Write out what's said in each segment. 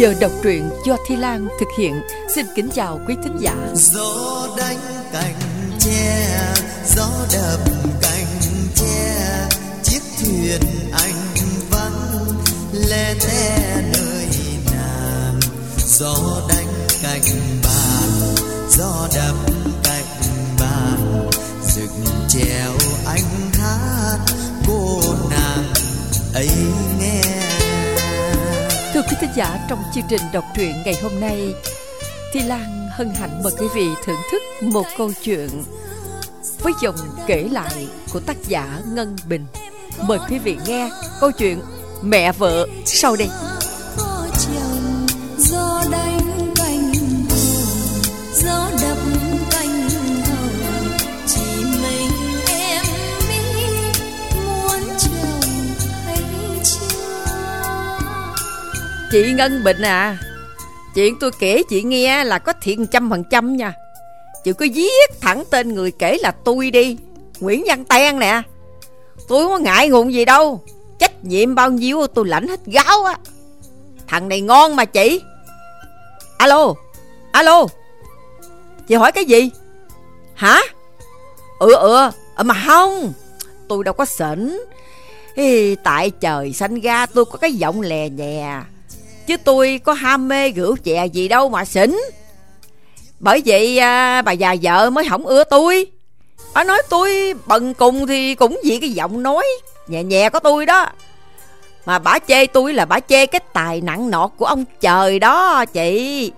giờ đọc truyện do Thi Lan thực hiện. Xin kính chào quý thính giả. Gió đánh cành tre, gió đập cành tre, chiếc thuyền anh vắng lẻ tẻ nơi nàng. Gió đánh cành bàn, gió đập cành bàn, rực treo anh hát cô nàng ấy thính giả, trong chương trình đọc truyện ngày hôm nay, Thi Lan hân hạnh mời quý vị thưởng thức một câu chuyện với dòng kể lại của tác giả Ngân Bình. Mời quý vị nghe câu chuyện Mẹ vợ sau đây. Chị Ngân Bình à, chuyện tôi kể chị nghe là có thiện trăm phần trăm nha. Chị cứ viết thẳng tên người kể là tôi đi, Nguyễn Văn Ten nè. Tôi không có ngại ngùng gì đâu, trách nhiệm bao nhiêu tôi lãnh hết gáo á. Thằng này ngon mà chị. Alo, alo, chị hỏi cái gì? Hả? Ừ ừ, ờ, mà không, tôi đâu có sỉnh Ê, tại trời xanh ra tôi có cái giọng lè nhè Chứ tôi có ham mê rượu chè gì đâu mà xỉn. Bởi vậy à, bà già vợ mới không ưa tôi. Bà nói tôi bần cùng thì cũng vì cái giọng nói nhẹ nhẹ của tôi đó. Mà bà chê tôi là bà chê cái tài nặng nọt của ông trời đó chị.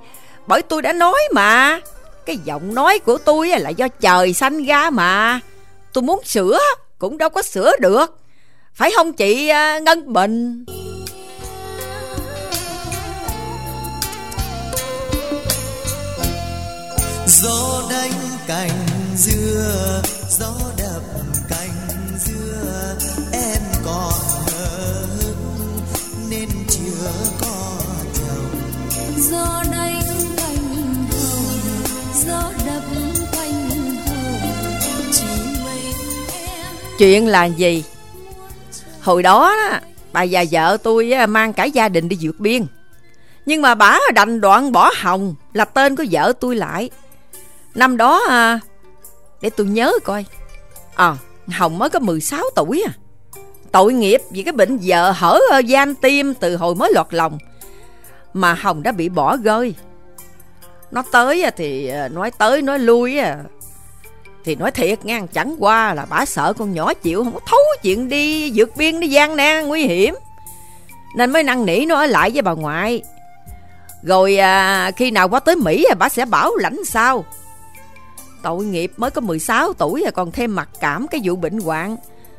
Bởi tôi đã nói mà Cái giọng nói của tôi là do trời sanh ra mà. Tôi muốn sửa cũng đâu có sửa được. Phải không chị à, Ngân Bình? Gió đánh cành dưa, gió đập cành dưa em còn hờ hững nên chưa có chồng gió đánh cành hồng, gió đập cành hồng chỉ mình em Chuyện là gì? Hồi đó bà già vợ tôi mang cả gia đình đi vượt biên. Nhưng mà bà đành đoạn bỏ Hồng, là tên của vợ tôi lại. Năm đó à, để tôi nhớ coi. À, Hồng mới có 16 tuổi à. Tội nghiệp vì cái bệnh vợ hở gian tim từ hồi mới lọt lòng. Mà Hồng đã bị bỏ rơi. Nó tới thì à, nói tới nói lui à, thì nói thiệt ngang Chẳng qua là bà sợ con nhỏ chịu Không có thấu chuyện đi vượt biên đi gian nan Nguy hiểm Nên mới năn nỉ nó ở lại với bà ngoại Rồi à, khi nào qua tới Mỹ à, Bà sẽ bảo lãnh sao Tội nghiệp mới có 16 tuổi và Còn thêm mặc cảm cái vụ bệnh hoạn.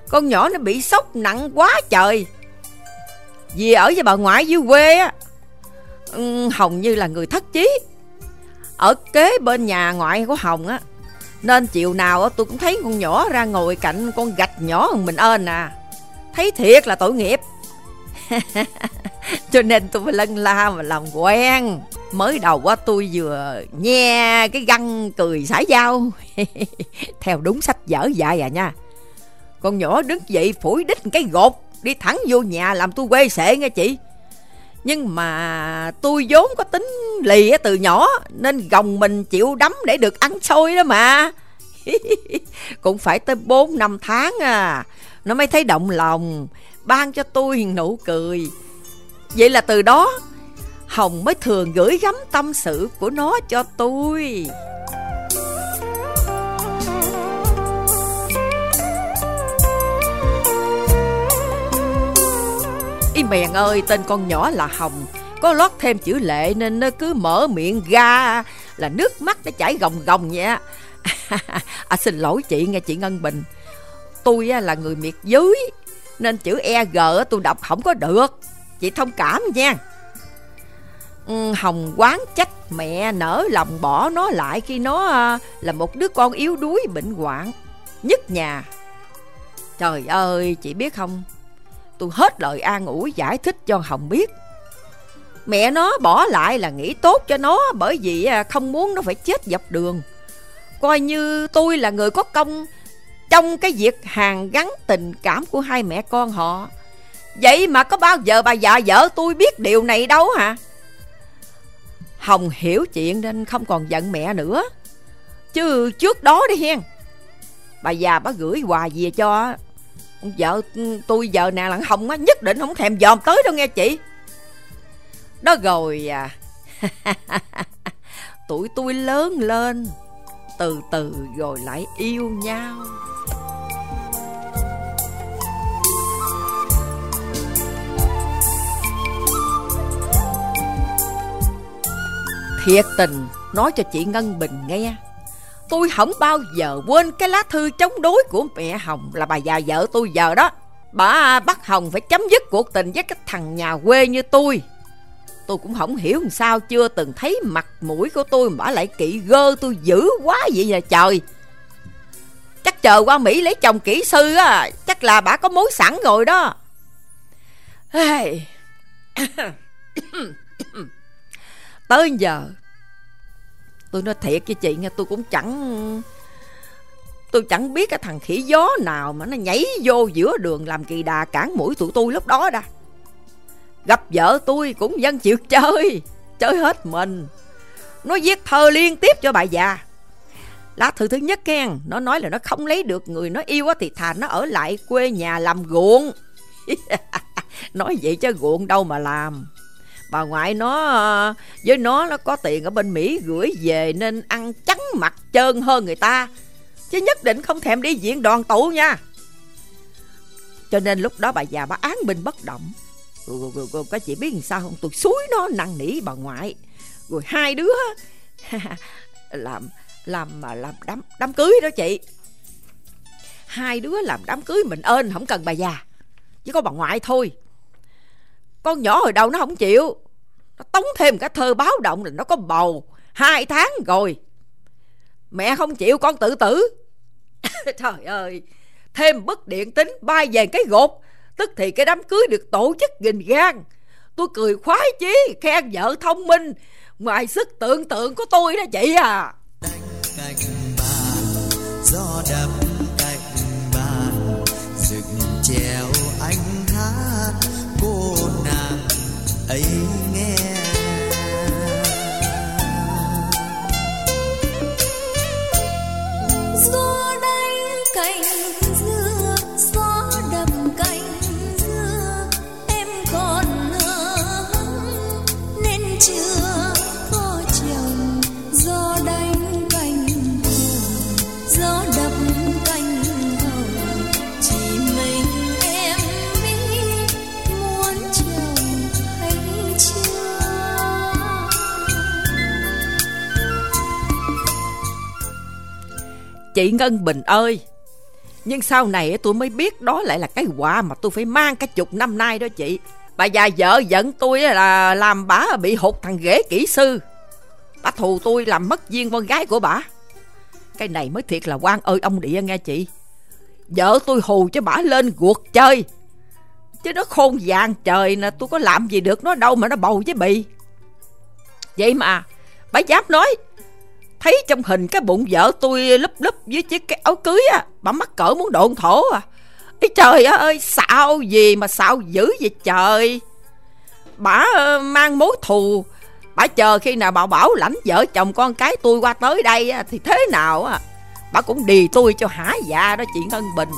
Con nhỏ nó bị sốc nặng quá trời. Vì ở với bà ngoại dưới quê á ừ, Hồng như là người thất chí. Ở kế bên nhà ngoại của Hồng á nên chiều nào á, tôi cũng thấy con nhỏ ra ngồi cạnh con gạch nhỏ hơn mình ơn à. Thấy thiệt là tội nghiệp. Cho nên tôi phải lân la mà làm quen. Mới đầu á, tôi vừa nghe cái găng cười xả dao Theo đúng sách vở dạy à nha. Con nhỏ đứng dậy phủi đít cái gột, Đi thẳng vô nhà làm tôi quê sệ nghe chị. Nhưng mà tôi vốn có tính lì từ nhỏ, Nên gồng mình chịu đấm để được ăn xôi đó mà. Cũng phải tới 4 năm tháng à Nó mới thấy động lòng, Ban cho tôi nụ cười. Vậy là từ đó Hồng mới thường gửi gắm tâm sự của nó cho tôi. Ý mèn ơi tên con nhỏ là Hồng. Có lót thêm chữ lệ nên nó cứ mở miệng ra Là nước mắt nó chảy gồng gồng nha à, Xin lỗi chị nghe chị Ngân Bình. Tôi là người miệt dưới Nên chữ EG g tôi đọc không có được. Chị thông cảm nha. Ừ, hồng quán trách mẹ nở lòng bỏ nó lại khi nó à, là một đứa con yếu đuối, bệnh hoạn, nhất nhà. Trời ơi, chị biết không? Tôi hết lời an ủi giải thích cho hồng biết. Mẹ nó bỏ lại là nghĩ tốt cho nó bởi vì à, không muốn nó phải chết dọc đường. Coi như tôi là người có công trong cái việc hàn gắn tình cảm của hai mẹ con họ. Vậy mà có bao giờ bà già vợ tôi biết điều này đâu hả? Hồng hiểu chuyện nên không còn giận mẹ nữa. Chứ trước đó đi hen. Bà già bà gửi quà về cho, Vợ tôi giờ nè là Hồng á, Nhất định không thèm dòm tới đâu nghe chị. Đó rồi à Tụi tôi lớn lên, Từ từ rồi lại yêu nhau. Thiệt tình, nói cho chị Ngân Bình nghe. Tôi không bao giờ quên cái lá thư chống đối của mẹ Hồng là bà già vợ tôi giờ đó. Bà bắt Hồng phải chấm dứt cuộc tình với cái thằng nhà quê như tôi. Tôi cũng không hiểu làm sao chưa từng thấy mặt mũi của tôi mà lại kỵ gơ tôi dữ quá vậy nhà trời. Chắc chờ qua Mỹ lấy chồng kỹ sư á, Chắc là bà có mối sẵn rồi đó. Hey. Tới giờ. Tôi nói thiệt với chị nghe, tôi cũng chẳng, Tôi chẳng biết cái thằng khỉ gió nào mà nó nhảy vô giữa đường làm kỳ đà cản mũi tụi tôi lúc đó đã Gặp vợ tôi cũng dân chịu chơi Chơi hết mình. Nó viết thơ liên tiếp cho bà già. Lá thư thứ nhất khen, Nó nói là nó không lấy được người nó yêu Thì thà nó ở lại quê nhà làm ruộng. Nói vậy chứ ruộng đâu mà làm bà ngoại nó ờ, với nó nó có tiền ở bên Mỹ gửi về nên ăn trắng mặt trơn hơn người ta. Chứ nhất định không thèm đi diện đoàn tụ nha. Cho nên lúc đó bà già bà án binh bất động. Rồi, rồi, rồi, có chị biết làm sao không? Tôi suối nó năn nỉ bà ngoại. Rồi hai đứa làm làm mà làm đám đám cưới đó chị. Hai đứa làm đám cưới mình ơn không cần bà già. Chỉ có bà ngoại thôi. Con nhỏ hồi đầu nó không chịu nó tống thêm cái thơ báo động là nó có bầu. Hai tháng rồi. Mẹ không chịu, con tự tử. Trời ơi. Thêm bức điện tính, bay về cái gột. Tức thì cái đám cưới được tổ chức gìn gan tôi cười khoái chí, khen vợ thông minh. Ngoài sức tưởng tượng của tôi đó chị à. Đánh cạnh bàn gió đập cạnh bàn rực treo anh hát cô nàng ấy. Chị ngân bình ơi. Nhưng sau này tôi mới biết đó lại là cái quả mà tôi phải mang cả chục năm nay đó chị. Bà già vợ giận tôi là làm bà bị hụt thằng ghế kỹ sư. Bà thù tôi làm mất duyên con gái của bà. Cái này mới thiệt là quan ơi ông địa nghe chị. Vợ tôi hù cho bà lên guột chơi. Chứ nó khôn vàng trời nè, tôi có làm gì được nó đâu mà nó bầu với bì. Vậy mà, bà dám nói thấy trong hình cái bụng vợ tôi lúp lúp với chiếc cái áo cưới á, bà mắc cỡ muốn độn thổ à. Ý trời ơi, xạo gì mà xạo dữ vậy trời. Bà ờ, mang mối thù. Bà chờ khi nào bà bảo lãnh vợ chồng con cái tôi qua tới đây thì thế nào á. Bà cũng đì tôi cho hả dạ đó chị ngân bình.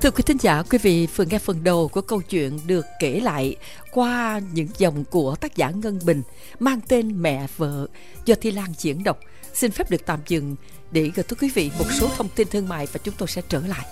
Thưa quý thính giả, quý vị vừa nghe phần đầu của câu chuyện được kể lại qua những dòng của tác giả Ngân Bình mang tên Mẹ Vợ do Thi Lan diễn đọc. Xin phép được tạm dừng để gửi tới quý vị một số thông tin thương mại và chúng tôi sẽ trở lại.